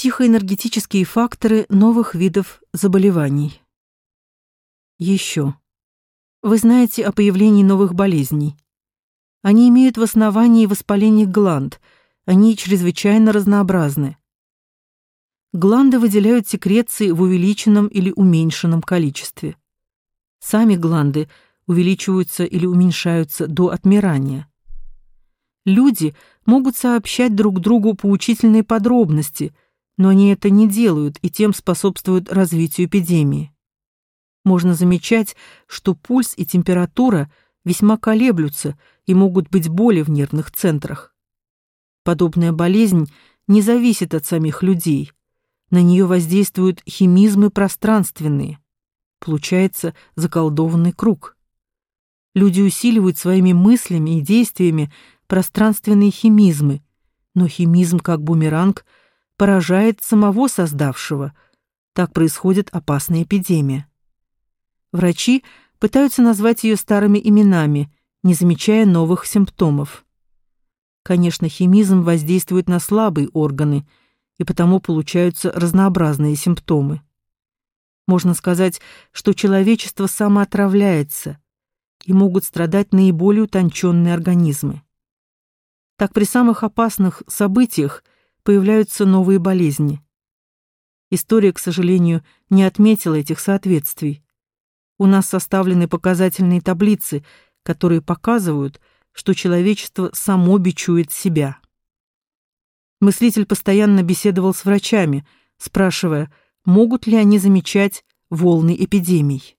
Психоэнергетические факторы новых видов заболеваний. Еще. Вы знаете о появлении новых болезней. Они имеют в основании воспаление гланд, они чрезвычайно разнообразны. Гланды выделяют секреции в увеличенном или уменьшенном количестве. Сами гланды увеличиваются или уменьшаются до отмирания. Люди могут сообщать друг другу поучительные подробности, но они это не делают и тем способствуют развитию эпидемии. Можно замечать, что пульс и температура весьма колеблются и могут быть боли в нервных центрах. Подобная болезнь не зависит от самих людей – на нее воздействуют химизмы пространственные. Получается заколдованный круг. Люди усиливают своими мыслями и действиями пространственные химизмы, но химизм, как бумеранг, поражает самого создавшего. Так происходит опасная эпидемия. Врачи пытаются назвать ее старыми именами, не замечая новых симптомов. Конечно, химизм воздействует на слабые органы – и потому получаются разнообразные симптомы. Можно сказать, что человечество самоотравляется, и могут страдать наиболее утонченные организмы. Так при самых опасных событиях появляются новые болезни. История, к сожалению, не отметила этих соответствий. У нас составлены показательные таблицы, которые показывают, что человечество само бичует себя. Мыслитель постоянно беседовал с врачами, спрашивая, могут ли они замечать волны эпидемий.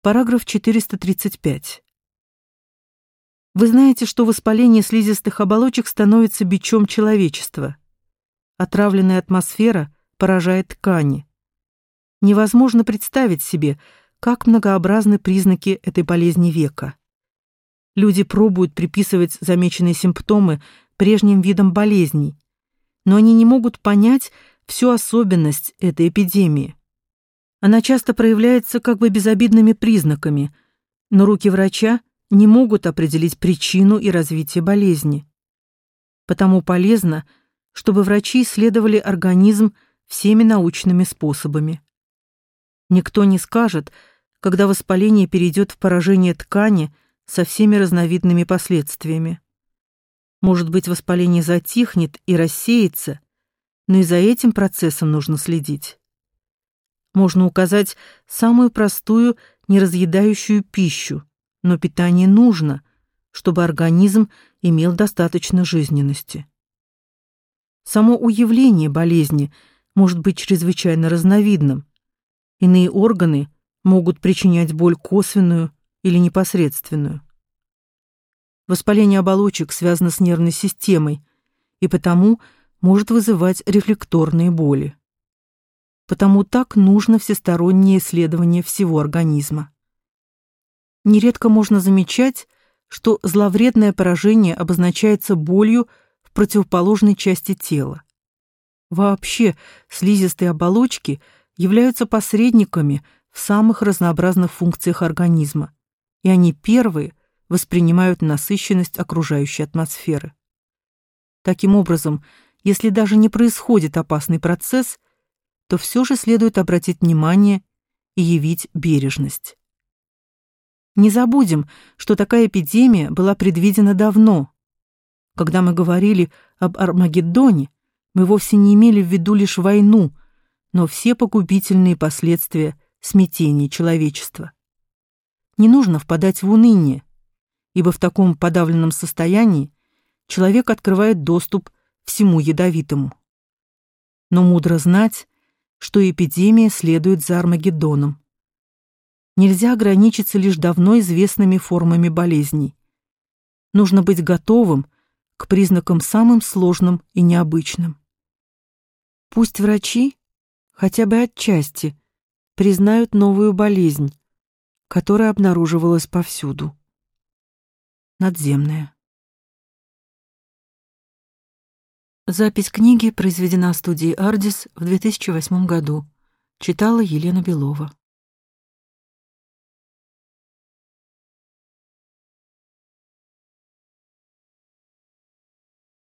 Параграф 435. Вы знаете, что воспаление слизистых оболочек становится бичом человечества. Отравленная атмосфера поражает ткани. Невозможно представить себе, как многообразны признаки этой болезни века. Люди пробуют приписывать замеченные симптомы прежним видом болезней, но они не могут понять всю особенность этой эпидемии. Она часто проявляется как бы безобидными признаками, но руки врача не могут определить причину и развитие болезни. Потому полезно, чтобы врачи исследовали организм всеми научными способами. Никто не скажет, когда воспаление перейдет в поражение ткани со всеми разновидными последствиями. Может быть, воспаление затихнет и рассеется, но и за этим процессом нужно следить. Можно указать самую простую, неразъедающую пищу, но питание нужно, чтобы организм имел достаточно жизненности. Само уявление болезни может быть чрезвычайно разновидным. Иные органы могут причинять боль косвенную или непосредственную. Воспаление оболочек связано с нервной системой и потому может вызывать рефлекторные боли. Потому так нужно всестороннее исследование всего организма. Нередко можно замечать, что зловредное поражение обозначается болью в противоположной части тела. Вообще, слизистые оболочки являются посредниками в самых разнообразных функциях организма, и они первые, воспринимают насыщенность окружающей атмосферы. Таким образом, если даже не происходит опасный процесс, то все же следует обратить внимание и явить бережность. Не забудем, что такая эпидемия была предвидена давно. Когда мы говорили об Армагеддоне, мы вовсе не имели в виду лишь войну, но все погубительные последствия смятения человечества. Не нужно впадать в уныние ибо в таком подавленном состоянии человек открывает доступ всему ядовитому. Но мудро знать, что эпидемия следует за Армагеддоном. Нельзя ограничиться лишь давно известными формами болезней. Нужно быть готовым к признакам самым сложным и необычным. Пусть врачи, хотя бы отчасти, признают новую болезнь, которая обнаруживалась повсюду надземная. Запись книги произведена студией «Ардис» в 2008 году. Читала Елена Белова.